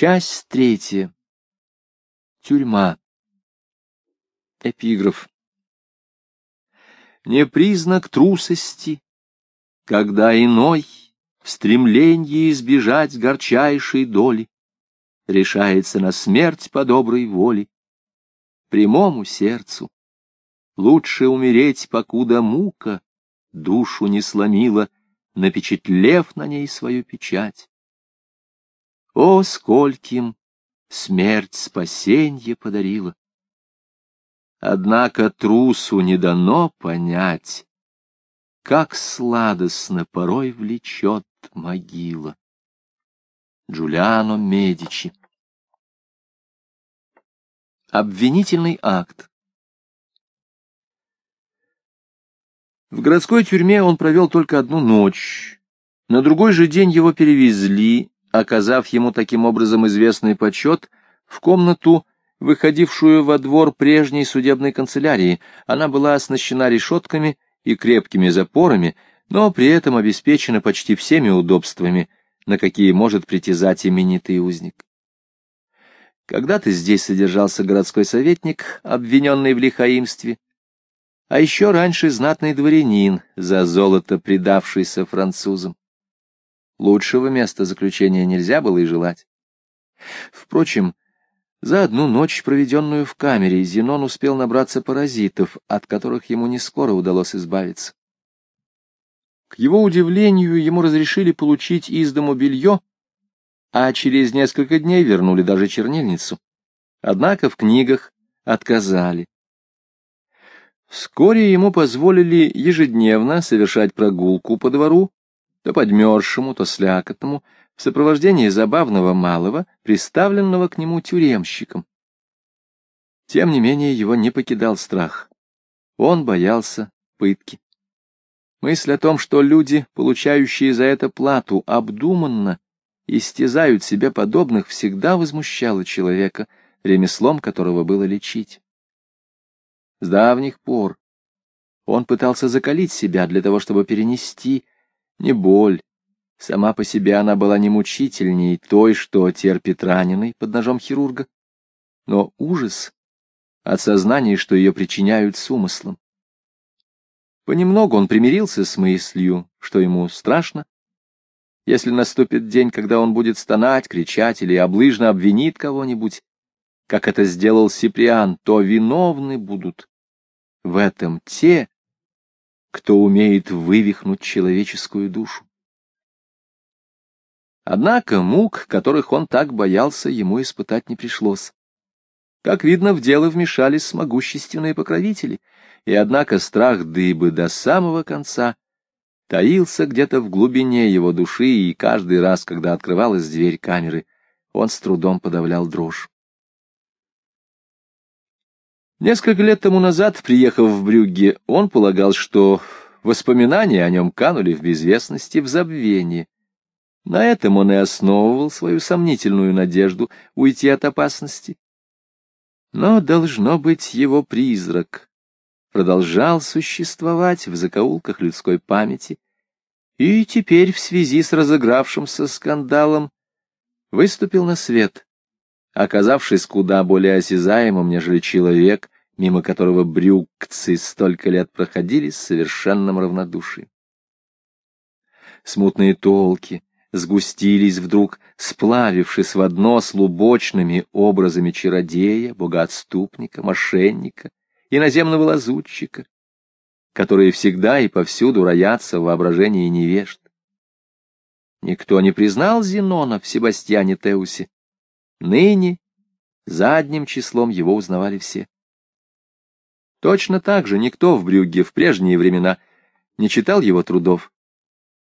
Часть третья. Тюрьма. Эпиграф. Не признак трусости, когда иной в стремлении избежать горчайшей доли решается на смерть по доброй воле, прямому сердцу. Лучше умереть, покуда мука душу не сломила, напечатлев на ней свою печать. О, скольким смерть спасенье подарила! Однако трусу не дано понять, как сладостно порой влечет могила. Джулиано Медичи Обвинительный акт В городской тюрьме он провел только одну ночь. На другой же день его перевезли, оказав ему таким образом известный почет, в комнату, выходившую во двор прежней судебной канцелярии. Она была оснащена решетками и крепкими запорами, но при этом обеспечена почти всеми удобствами, на какие может притязать именитый узник. Когда-то здесь содержался городской советник, обвиненный в лихаимстве, а еще раньше знатный дворянин, за золото предавшийся французам. Лучшего места заключения нельзя было и желать. Впрочем, за одну ночь, проведенную в камере, Зенон успел набраться паразитов, от которых ему не скоро удалось избавиться. К его удивлению, ему разрешили получить из дому белье, а через несколько дней вернули даже чернильницу. Однако в книгах отказали. Вскоре ему позволили ежедневно совершать прогулку по двору, то подмерзшему, то слякотному, в сопровождении забавного малого, приставленного к нему тюремщиком. Тем не менее его не покидал страх. Он боялся пытки. Мысль о том, что люди, получающие за это плату, обдуманно истязают себе подобных, всегда возмущала человека, ремеслом которого было лечить. С давних пор он пытался закалить себя для того, чтобы перенести не боль. Сама по себе она была не мучительней той, что терпит раненый под ножом хирурга, но ужас от сознания, что ее причиняют с умыслом. Понемногу он примирился с мыслью, что ему страшно. Если наступит день, когда он будет стонать, кричать или облыжно обвинит кого-нибудь, как это сделал Сиприан, то виновны будут в этом те, кто умеет вывихнуть человеческую душу. Однако мук, которых он так боялся, ему испытать не пришлось. Как видно, в дело вмешались могущественные покровители, и однако страх дыбы до самого конца таился где-то в глубине его души, и каждый раз, когда открывалась дверь камеры, он с трудом подавлял дрожь. Несколько лет тому назад, приехав в Брюгге, он полагал, что воспоминания о нем канули в безвестности, в забвение. На этом он и основывал свою сомнительную надежду уйти от опасности. Но, должно быть, его призрак продолжал существовать в закоулках людской памяти, и теперь в связи с разыгравшимся скандалом выступил на свет — оказавшись куда более осязаемым, нежели человек, мимо которого брюкцы столько лет проходили с совершенным равнодушием. Смутные толки сгустились вдруг, сплавившись в одно с лубочными образами чародея, богоотступника, мошенника, иноземного лазутчика, которые всегда и повсюду роятся в воображении невежд. Никто не признал Зенона в Себастьяне Теусе, Ныне задним числом его узнавали все. Точно так же никто в Брюгге в прежние времена не читал его трудов.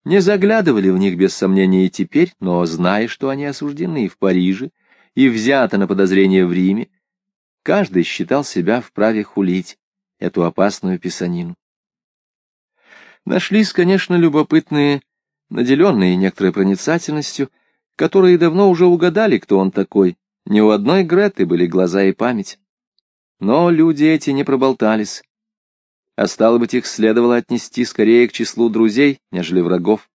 Не заглядывали в них без сомнения и теперь, но, зная, что они осуждены в Париже и взяты на подозрение в Риме, каждый считал себя вправе хулить эту опасную писанину. Нашлись, конечно, любопытные, наделенные некоторой проницательностью, которые давно уже угадали, кто он такой. Ни у одной Греты были глаза и память. Но люди эти не проболтались. А стало быть, их следовало отнести скорее к числу друзей, нежели врагов.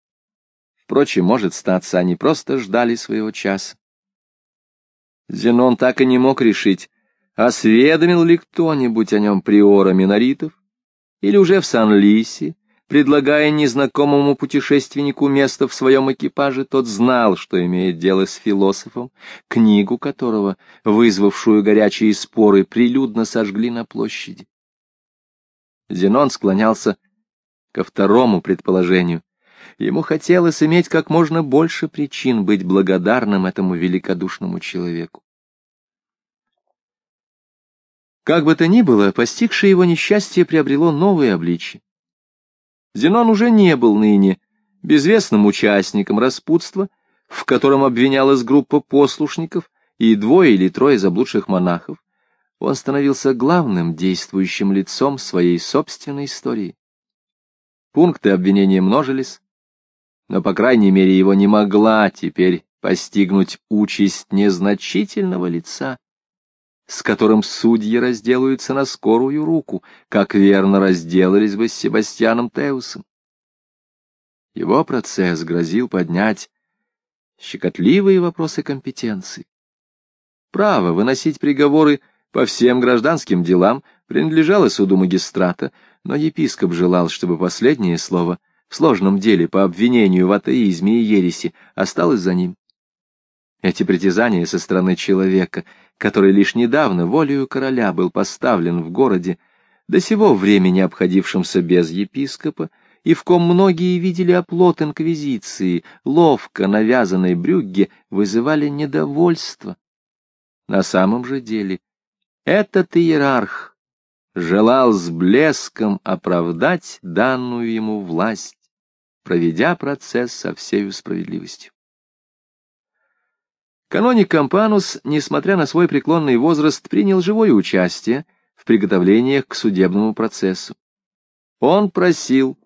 Впрочем, может статься, они просто ждали своего часа. Зенон так и не мог решить, осведомил ли кто-нибудь о нем приора Миноритов, или уже в Сан-Лисе, предлагая незнакомому путешественнику место в своем экипаже, тот знал, что имеет дело с философом, книгу которого, вызвавшую горячие споры, прилюдно сожгли на площади. Зенон склонялся ко второму предположению. Ему хотелось иметь как можно больше причин быть благодарным этому великодушному человеку. Как бы то ни было, постигшее его несчастье приобрело новые обличье. Зенон уже не был ныне безвестным участником распутства, в котором обвинялась группа послушников и двое или трое заблудших монахов. Он становился главным действующим лицом своей собственной истории. Пункты обвинения множились, но, по крайней мере, его не могла теперь постигнуть участь незначительного лица, с которым судьи разделаются на скорую руку, как верно разделались бы с Себастьяном Теусом. Его процесс грозил поднять щекотливые вопросы компетенции. Право выносить приговоры по всем гражданским делам принадлежало суду магистрата, но епископ желал, чтобы последнее слово в сложном деле по обвинению в атеизме и ереси осталось за ним. Эти притязания со стороны человека — который лишь недавно волею короля был поставлен в городе, до сего времени обходившемся без епископа, и в ком многие видели оплот инквизиции, ловко навязанной Брюгге, вызывали недовольство. На самом же деле этот иерарх желал с блеском оправдать данную ему власть, проведя процесс со всей справедливостью. Каноник Кампанус, несмотря на свой преклонный возраст, принял живое участие в приготовлениях к судебному процессу. Он просил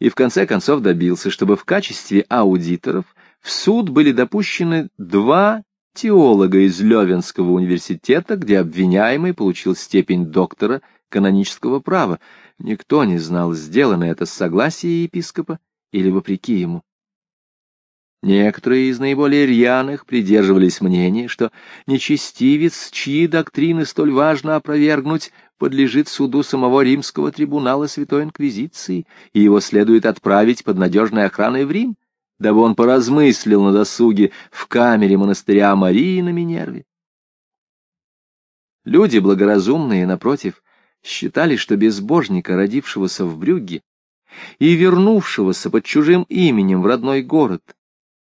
и в конце концов добился, чтобы в качестве аудиторов в суд были допущены два теолога из Левенского университета, где обвиняемый получил степень доктора канонического права. Никто не знал, сделано это с согласия епископа или вопреки ему. Некоторые из наиболее рьяных придерживались мнения, что нечестивец, чьи доктрины столь важно опровергнуть, подлежит суду самого римского трибунала Святой Инквизиции, и его следует отправить под надежной охраной в Рим, дабы он поразмыслил на досуге в камере монастыря Марии на Минерве. Люди благоразумные, напротив, считали, что безбожника, родившегося в Брюгге и вернувшегося под чужим именем в родной город,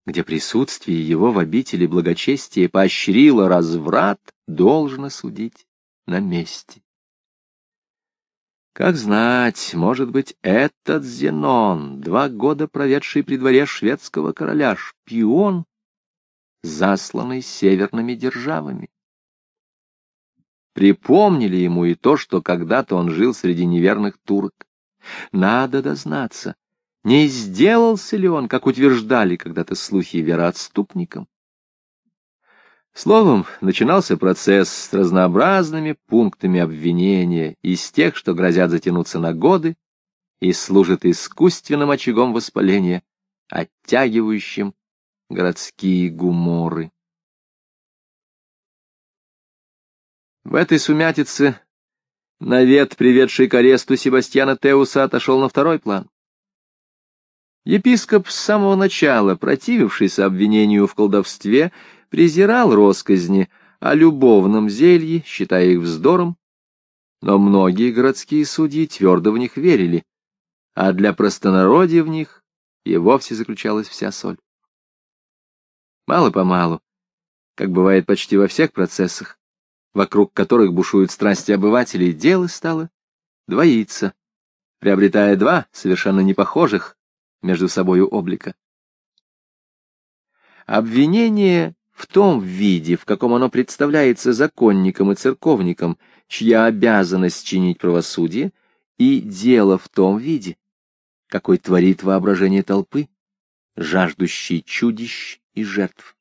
где присутствие его в обители благочестия поощрило разврат, должно судить на месте. Как знать, может быть, этот Зенон, два года проведший при дворе шведского короля, шпион, засланный северными державами. Припомнили ему и то, что когда-то он жил среди неверных турок. Надо дознаться, не сделался ли он, как утверждали когда-то слухи, вероотступником? Словом, начинался процесс с разнообразными пунктами обвинения из тех, что грозят затянуться на годы и служат искусственным очагом воспаления, оттягивающим городские гуморы. В этой сумятице навет, приведший к аресту Себастьяна Теуса, отошел на второй план. Епископ с самого начала, противившийся обвинению в колдовстве, презирал росказни о любовном зелье, считая их вздором, но многие городские судьи твердо в них верили, а для простонародья в них и вовсе заключалась вся соль. Мало-помалу, как бывает почти во всех процессах, вокруг которых бушуют страсти обывателей, дело стало двоиться, приобретая два совершенно непохожих, между собою облика. Обвинение в том виде, в каком оно представляется законникам и церковникам, чья обязанность чинить правосудие, и дело в том виде, какой творит воображение толпы, жаждущей чудищ и жертв.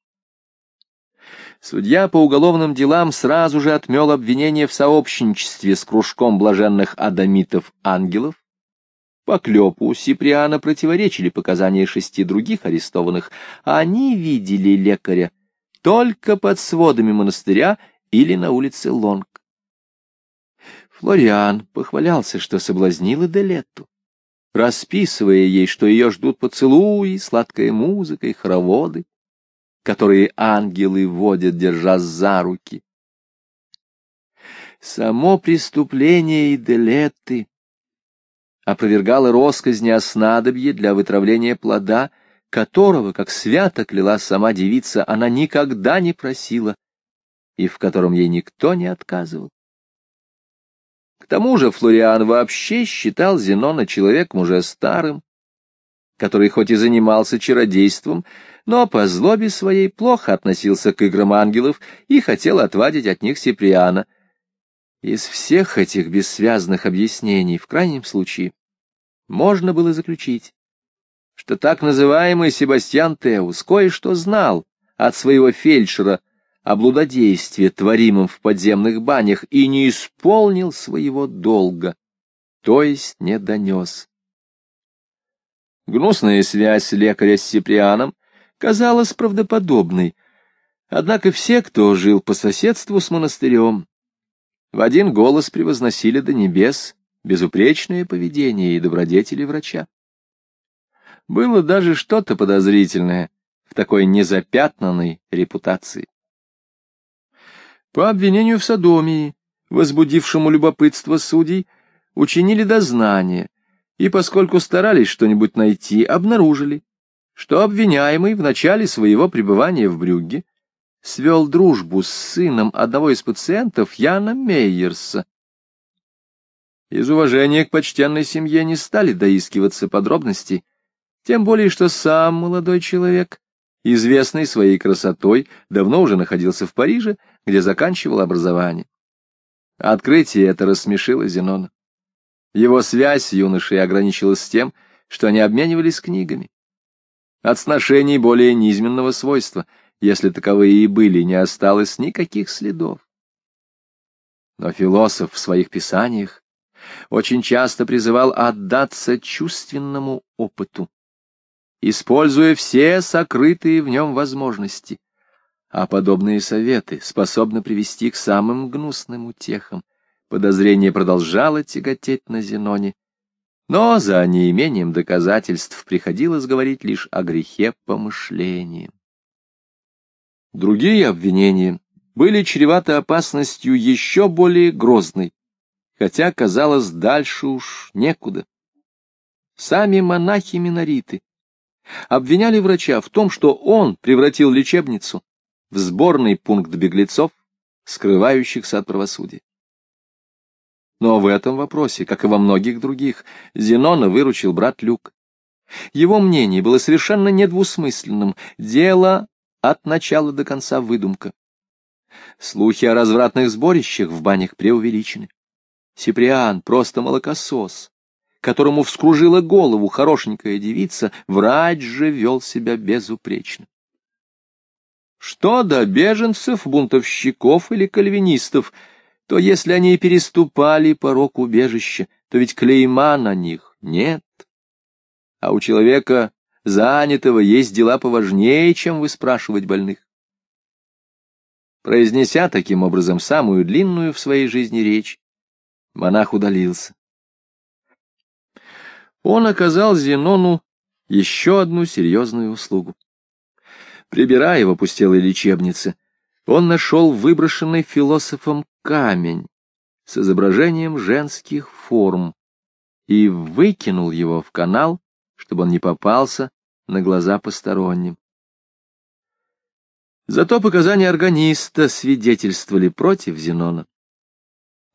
Судья по уголовным делам сразу же отмел обвинение в сообщничестве с кружком блаженных адамитов-ангелов, по клепу Сиприана противоречили показания шести других арестованных. Они видели лекаря только под сводами монастыря или на улице Лонг. Флориан похвалялся, что соблазнил Делетту, расписывая ей, что ее ждут поцелуи, сладкая музыка и хороводы, которые ангелы водят, держа за руки. Само преступление Иделетты опровергало росказни о снадобье для вытравления плода, которого, как свято кляла сама девица, она никогда не просила и в котором ей никто не отказывал. К тому же Флориан вообще считал Зенона человеком уже старым, который хоть и занимался чародейством, но по злобе своей плохо относился к играм ангелов и хотел отвадить от них Сиприана. Из всех этих бессвязных объяснений, в крайнем случае, можно было заключить, что так называемый Себастьян Теус кое-что знал от своего фельдшера о блудодействе, творимом в подземных банях, и не исполнил своего долга, то есть не донес. Гнусная связь лекаря с Сиприаном казалась правдоподобной, однако все, кто жил по соседству с монастырем, в один голос превозносили до небес безупречное поведение и добродетели врача. Было даже что-то подозрительное в такой незапятнанной репутации. По обвинению в садомии, возбудившему любопытство судей, учинили дознание, и, поскольку старались что-нибудь найти, обнаружили, что обвиняемый в начале своего пребывания в Брюгге свел дружбу с сыном одного из пациентов Яна Мейерса. Из уважения к почтенной семье не стали доискиваться подробностей, тем более что сам молодой человек, известный своей красотой, давно уже находился в Париже, где заканчивал образование. Открытие это рассмешило Зенона. Его связь с юношей ограничилась тем, что они обменивались книгами. От сношений более низменного свойства, если таковые и были, не осталось никаких следов. Но философ в своих писаниях очень часто призывал отдаться чувственному опыту, используя все сокрытые в нем возможности, а подобные советы способны привести к самым гнусным утехам. Подозрение продолжало тяготеть на Зеноне, но за неимением доказательств приходилось говорить лишь о грехе помышления. Другие обвинения были чреваты опасностью еще более грозной, хотя, казалось, дальше уж некуда. Сами монахи-минориты обвиняли врача в том, что он превратил лечебницу в сборный пункт беглецов, скрывающихся от правосудия. Но в этом вопросе, как и во многих других, Зенона выручил брат Люк. Его мнение было совершенно недвусмысленным, дело от начала до конца выдумка. Слухи о развратных сборищах в банях преувеличены. Сиприан просто молокосос, которому вскружила голову хорошенькая девица, врач же вел себя безупречно. Что до беженцев, бунтовщиков или кальвинистов, то если они и переступали порог убежища, то ведь клейма на них нет. А у человека, занятого, есть дела поважнее, чем выспрашивать больных. Произнеся таким образом самую длинную в своей жизни речь, монах удалился. Он оказал Зенону еще одну серьезную услугу. Прибирая в опустелой лечебнице, он нашел выброшенный философом камень с изображением женских форм и выкинул его в канал, чтобы он не попался на глаза посторонним. Зато показания органиста свидетельствовали против Зенона.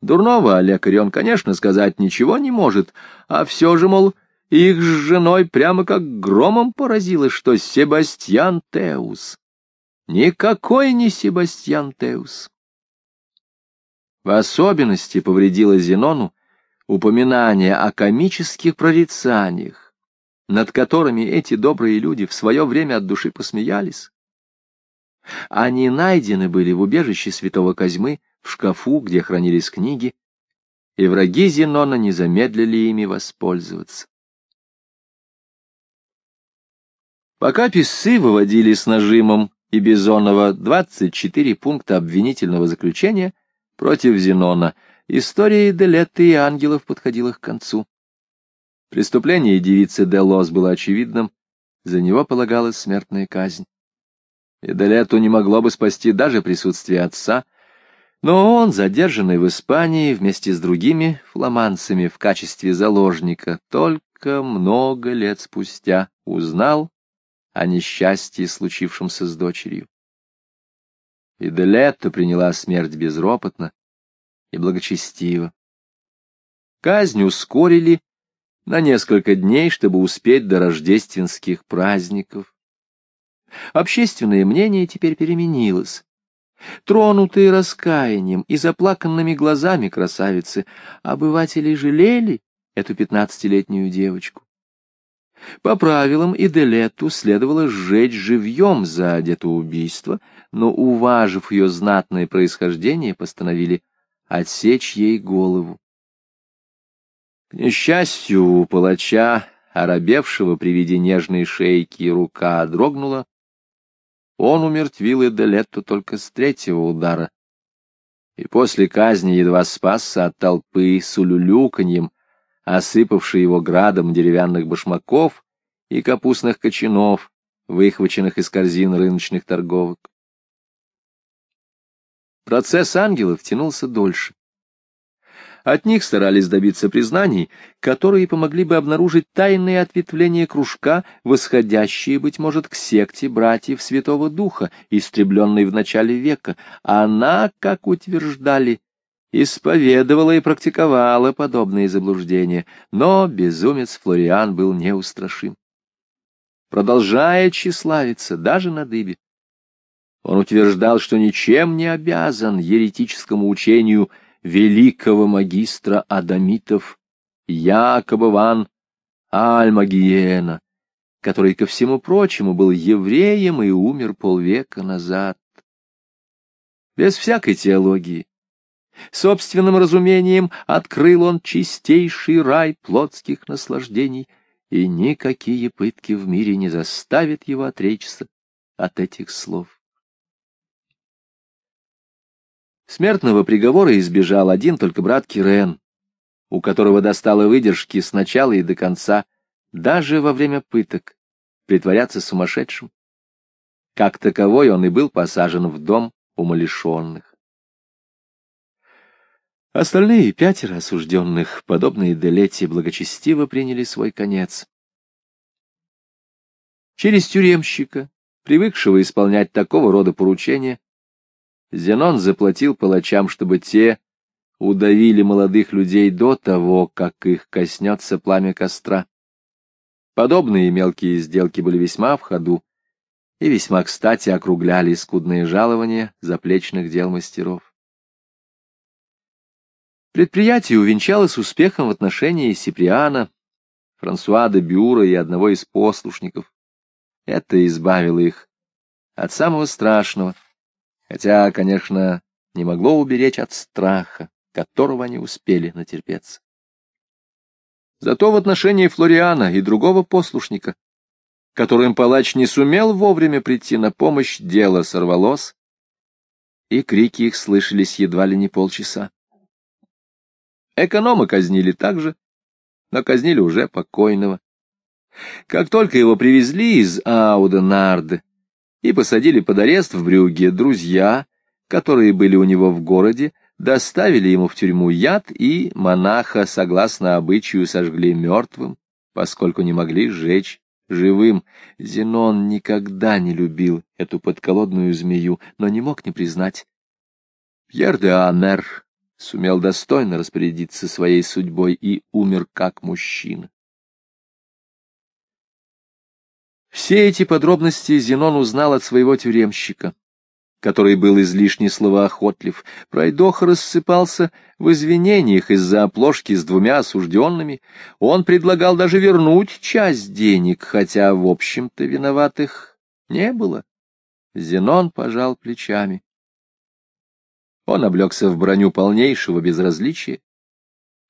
Дурного о лекаре он, конечно, сказать ничего не может, а все же, мол, их с женой прямо как громом поразило, что Себастьян Теус. Никакой не Себастьян Теус. В особенности повредило Зенону упоминание о комических прорицаниях, над которыми эти добрые люди в свое время от души посмеялись. Они найдены были в убежище святого Козьмы, в шкафу, где хранились книги, и враги Зенона не замедлили ими воспользоваться. Пока писцы выводили с нажимом и Бизонова 24 пункта обвинительного заключения против Зенона. История Делетты и ангелов подходила к концу. Преступление девицы Делос было очевидным, за него полагалась смертная казнь. И Делетту не могло бы спасти даже присутствие отца, но он, задержанный в Испании вместе с другими фламандцами в качестве заложника, только много лет спустя узнал о несчастье, случившемся с дочерью. И Делетта приняла смерть безропотно и благочестиво. Казнь ускорили на несколько дней, чтобы успеть до рождественских праздников. Общественное мнение теперь переменилось. Тронутые раскаянием и заплаканными глазами красавицы, обыватели жалели эту пятнадцатилетнюю девочку. По правилам и Делетту следовало сжечь живьем за это убийство, но, уважив ее знатное происхождение, постановили отсечь ей голову. К несчастью, у палача, оробевшего при виде нежной шейки, рука дрогнула, он умертвил Эделетту только с третьего удара. И после казни едва спасся от толпы с улюлюканьем, осыпавшей его градом деревянных башмаков и капустных кочанов, выхваченных из корзин рыночных торговок. Процесс ангелов тянулся дольше. От них старались добиться признаний, которые помогли бы обнаружить тайные ответвления кружка, восходящие, быть может, к секте братьев Святого Духа, истребленной в начале века. Она, как утверждали, исповедовала и практиковала подобные заблуждения, но безумец Флориан был неустрашим. Продолжая тщеславиться даже на дыбе, он утверждал, что ничем не обязан еретическому учению великого магистра Адамитов Якоба ван Альмагиена, который, ко всему прочему, был евреем и умер полвека назад. Без всякой теологии, собственным разумением открыл он чистейший рай плотских наслаждений, и никакие пытки в мире не заставят его отречься от этих слов. Смертного приговора избежал один только брат Кирен, у которого достало выдержки сначала и до конца, даже во время пыток, притворяться сумасшедшим. Как таковой он и был посажен в дом умалишенных. Остальные пятеро осужденных, подобные Делете, благочестиво приняли свой конец. Через тюремщика, привыкшего исполнять такого рода поручения, Зенон заплатил палачам, чтобы те удавили молодых людей до того, как их коснется пламя костра. Подобные мелкие сделки были весьма в ходу и весьма кстати округляли скудные жалования заплечных дел мастеров. Предприятие увенчалось успехом в отношении Сиприана, Франсуа де Бюра и одного из послушников. Это избавило их от самого страшного — хотя, конечно, не могло уберечь от страха, которого они успели натерпеться. Зато в отношении Флориана и другого послушника, которым палач не сумел вовремя прийти на помощь, дело сорвалось, и крики их слышались едва ли не полчаса. Эконома казнили также, но казнили уже покойного. Как только его привезли из Ауда-Нарды, и посадили под арест в Брюгге друзья, которые были у него в городе, доставили ему в тюрьму яд и монаха, согласно обычаю, сожгли мертвым, поскольку не могли сжечь живым. Зенон никогда не любил эту подколодную змею, но не мог не признать. Пьер де Амер сумел достойно распорядиться своей судьбой и умер как мужчина. Все эти подробности Зенон узнал от своего тюремщика, который был излишне словоохотлив. Пройдоха рассыпался в извинениях из-за оплошки с двумя осужденными. Он предлагал даже вернуть часть денег, хотя, в общем-то, виноватых не было. Зенон пожал плечами. Он облегся в броню полнейшего безразличия.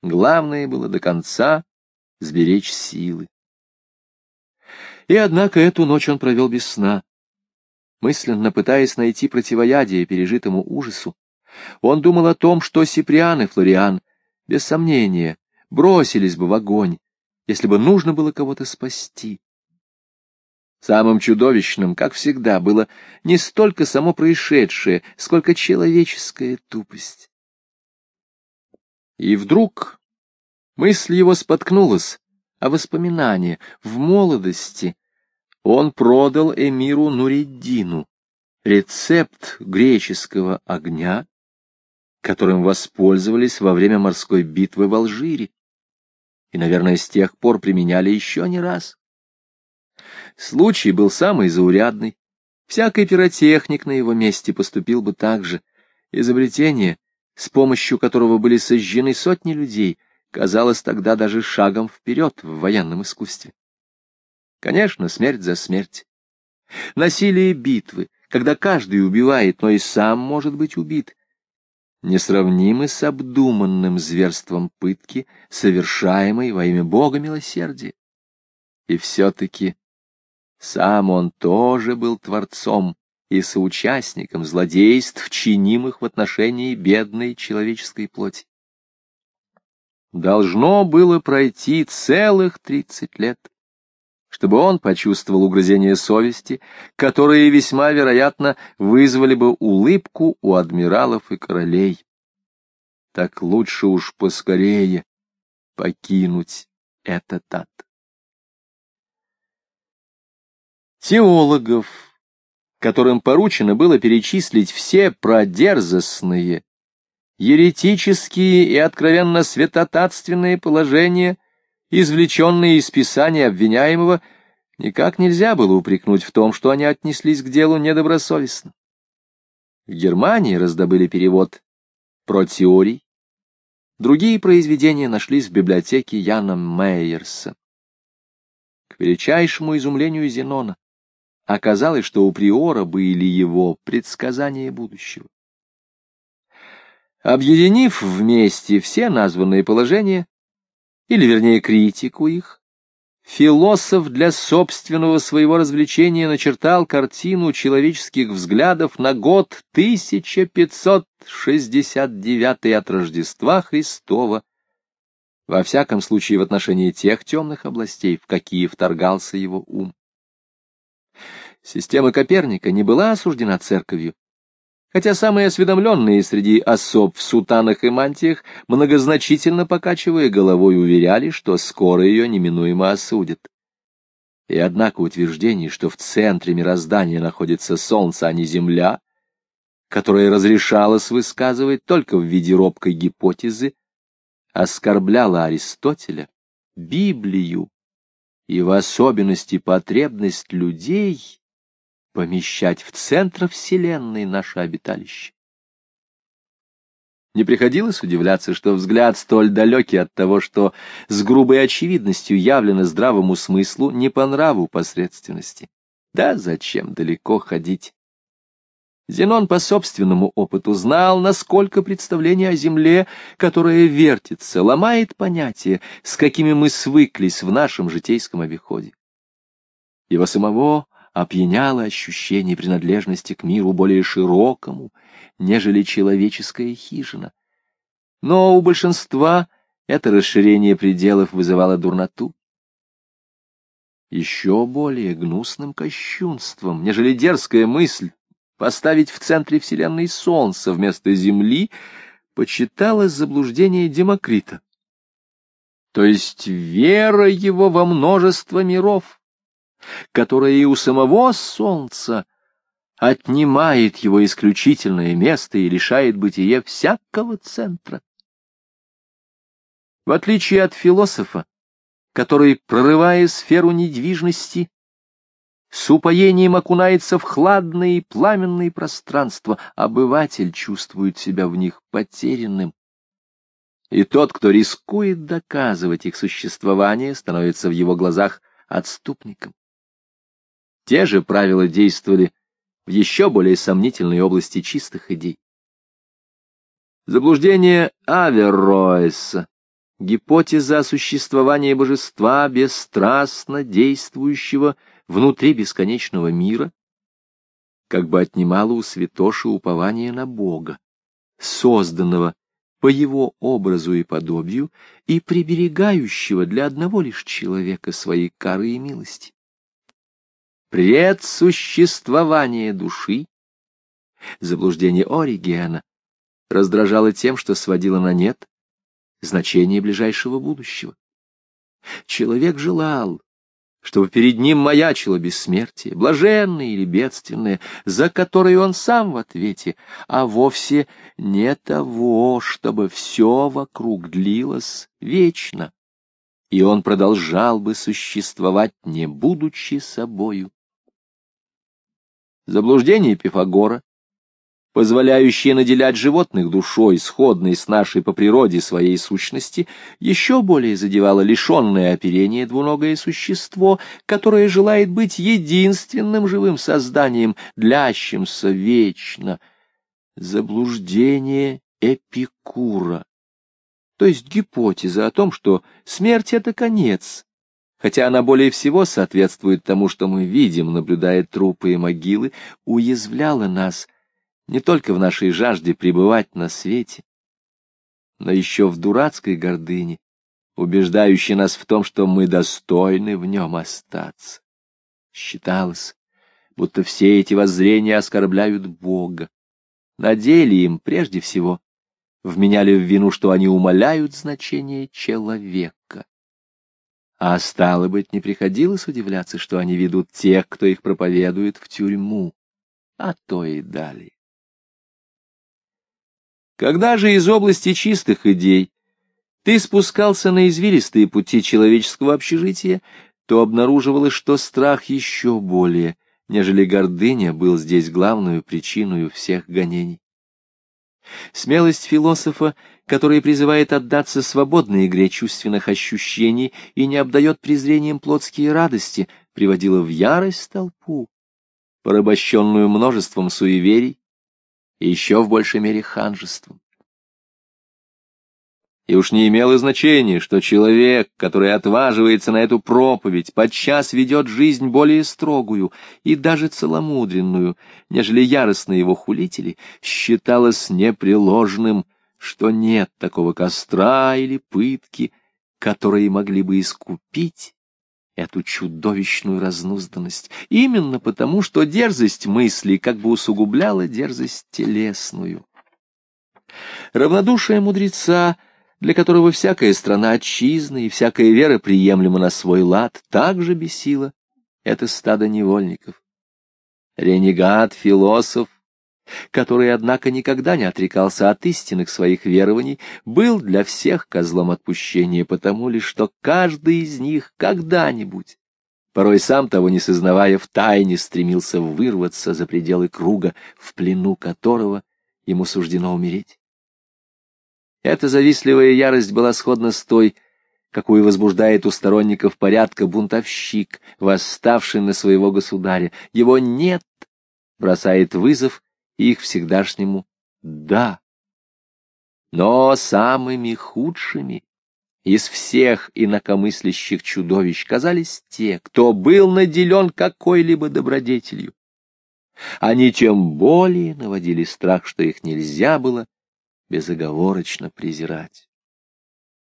Главное было до конца сберечь силы. И однако эту ночь он провел без сна. мысленно пытаясь найти противоядие пережитому ужасу. Он думал о том, что Сиприан и Флориан, без сомнения, бросились бы в огонь, если бы нужно было кого-то спасти. Самым чудовищным, как всегда, было не столько само происшедшее, сколько человеческая тупость. И вдруг мысль его споткнулась о воспоминании. В молодости он продал эмиру Нуриддину рецепт греческого огня, которым воспользовались во время морской битвы в Алжире, и, наверное, с тех пор применяли еще не раз. Случай был самый заурядный. Всякий пиротехник на его месте поступил бы так же. Изобретение, с помощью которого были сожжены сотни людей, казалось тогда даже шагом вперед в военном искусстве. Конечно, смерть за смерть. Насилие битвы, когда каждый убивает, но и сам может быть убит, несравнимы с обдуманным зверством пытки, совершаемой во имя Бога милосердия. И все-таки сам он тоже был творцом и соучастником злодейств, чинимых в отношении бедной человеческой плоти. Должно было пройти целых тридцать лет, чтобы он почувствовал угрызение совести, которые весьма вероятно вызвали бы улыбку у адмиралов и королей. Так лучше уж поскорее покинуть этот ад. теологов, которым поручено было перечислить все продерзостные, еретические и откровенно святотатственные положения, извлеченные из Писания обвиняемого, никак нельзя было упрекнуть в том, что они отнеслись к делу недобросовестно. В Германии раздобыли перевод про теорий, другие произведения нашлись в библиотеке Яна Мейерса. К величайшему изумлению Зенона, оказалось, что у приора были его предсказания будущего. Объединив вместе все названные положения, или вернее критику их, философ для собственного своего развлечения начертал картину человеческих взглядов на год 1569 от Рождества Христова, во всяком случае в отношении тех темных областей, в какие вторгался его ум. Система Коперника не была осуждена церковью, хотя самые осведомленные среди особ в сутанах и мантиях, многозначительно покачивая головой, уверяли, что скоро ее неминуемо осудят. И однако утверждение, что в центре мироздания находится Солнце, а не Земля, которое разрешалось высказывать только в виде робкой гипотезы, оскорбляло Аристотеля, Библию и в особенности потребность людей помещать в центр Вселенной наше обиталище. Не приходилось удивляться, что взгляд столь далекий от того, что с грубой очевидностью явлено здравому смыслу, не по нраву посредственности. Да зачем далеко ходить? Зенон по собственному опыту знал, насколько представление о Земле, которое вертится, ломает понятия, с какими мы свыклись в нашем житейском обиходе. Его самого опьяняло ощущение принадлежности к миру более широкому, нежели человеческая хижина. Но у большинства это расширение пределов вызывало дурноту. Еще более гнусным кощунством, нежели дерзкая мысль поставить в центре Вселенной Солнце вместо Земли, почиталось заблуждение Демокрита, то есть вера его во множество миров которое и у самого Солнца отнимает его исключительное место и лишает бытие всякого центра. В отличие от философа, который, прорывая сферу недвижности, с упоением окунается в хладные и пламенные пространства, обыватель чувствует себя в них потерянным. И тот, кто рискует доказывать их существование, становится в его глазах отступником. Те же правила действовали в еще более сомнительной области чистых идей. Заблуждение Аверроэса, гипотеза о существовании божества, бесстрастно действующего внутри бесконечного мира, как бы отнимало у святоши упование на Бога, созданного по его образу и подобию и приберегающего для одного лишь человека своей кары и милости. Предсуществование души, заблуждение Оригена, раздражало тем, что сводило на нет значение ближайшего будущего. Человек желал, чтобы перед ним маячило бессмертие, блаженное или бедственное, за которое он сам в ответе, а вовсе не того, чтобы все вокруг длилось вечно, и он продолжал бы существовать, не будучи собою. Заблуждение Пифагора позволяющее наделять животных душой, сходной с нашей по природе своей сущности, еще более задевало лишенное оперения двуногое существо, которое желает быть единственным живым созданием, длящимся вечно. Заблуждение Эпикура, то есть гипотеза о том, что смерть — это конец, хотя она более всего соответствует тому, что мы видим, наблюдая трупы и могилы, уязвляла нас — не только в нашей жажде пребывать на свете, но еще в дурацкой гордыне, убеждающей нас в том, что мы достойны в нем остаться. Считалось, будто все эти воззрения оскорбляют Бога. На деле им, прежде всего, вменяли в вину, что они умаляют значение человека. А стало быть, не приходилось удивляться, что они ведут тех, кто их проповедует, в тюрьму, а то и далее. Когда же из области чистых идей ты спускался на извилистые пути человеческого общежития, то обнаруживалось, что страх еще более, нежели гордыня, был здесь главную причиной всех гонений. Смелость философа, который призывает отдаться свободной игре чувственных ощущений и не обдает презрением плотские радости, приводила в ярость толпу, порабощенную множеством суеверий, и еще в большей мере ханжеством. И уж не имело значения, что человек, который отваживается на эту проповедь, подчас ведет жизнь более строгую и даже целомудренную, нежели яростные его хулители, считалось непреложным, что нет такого костра или пытки, которые могли бы искупить эту чудовищную разнузданность, именно потому, что дерзость мысли как бы усугубляла дерзость телесную. Равнодушие мудреца, для которого всякая страна отчизна и всякая вера приемлема на свой лад, также бесила это стадо невольников. Ренегат-философ который, однако, никогда не отрекался от истинных своих верований, был для всех козлом отпущения, потому лишь что каждый из них когда-нибудь, порой сам того не сознавая, втайне стремился вырваться за пределы круга, в плену которого ему суждено умереть. Эта завистливая ярость была сходна с той, какую возбуждает у сторонников порядка бунтовщик, восставший на своего государя. Его «нет» бросает вызов их всегдашнему «да». Но самыми худшими из всех инакомыслящих чудовищ казались те, кто был наделен какой-либо добродетелью. Они тем более наводили страх, что их нельзя было безоговорочно презирать.